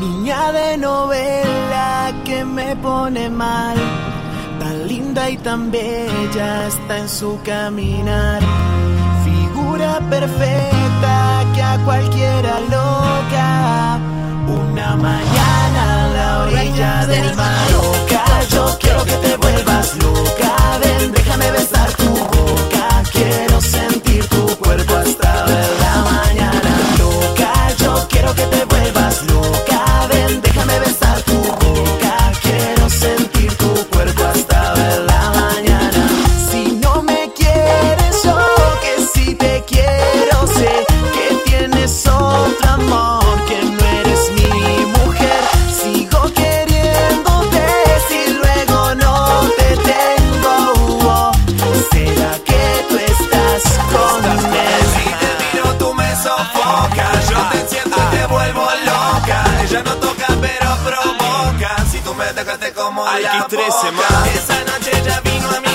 Niña de novela que me pone mal, tan linda y tan bella está en su caminar. Figura perfecta que a cualquiera loca, una mañana a la orilla del mar. Yo quiero que te y que tres semanas.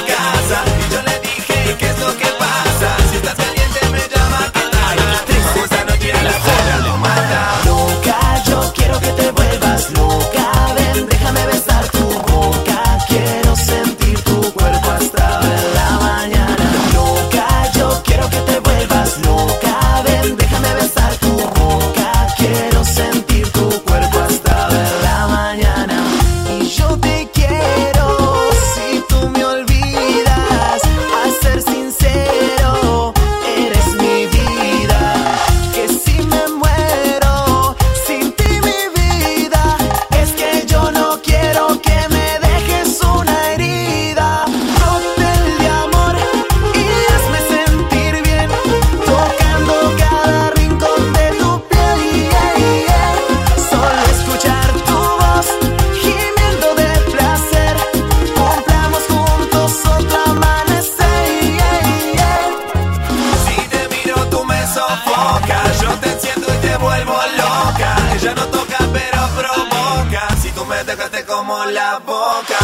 Ella no toca, pero provoca. Si tú me tocaste como la boca.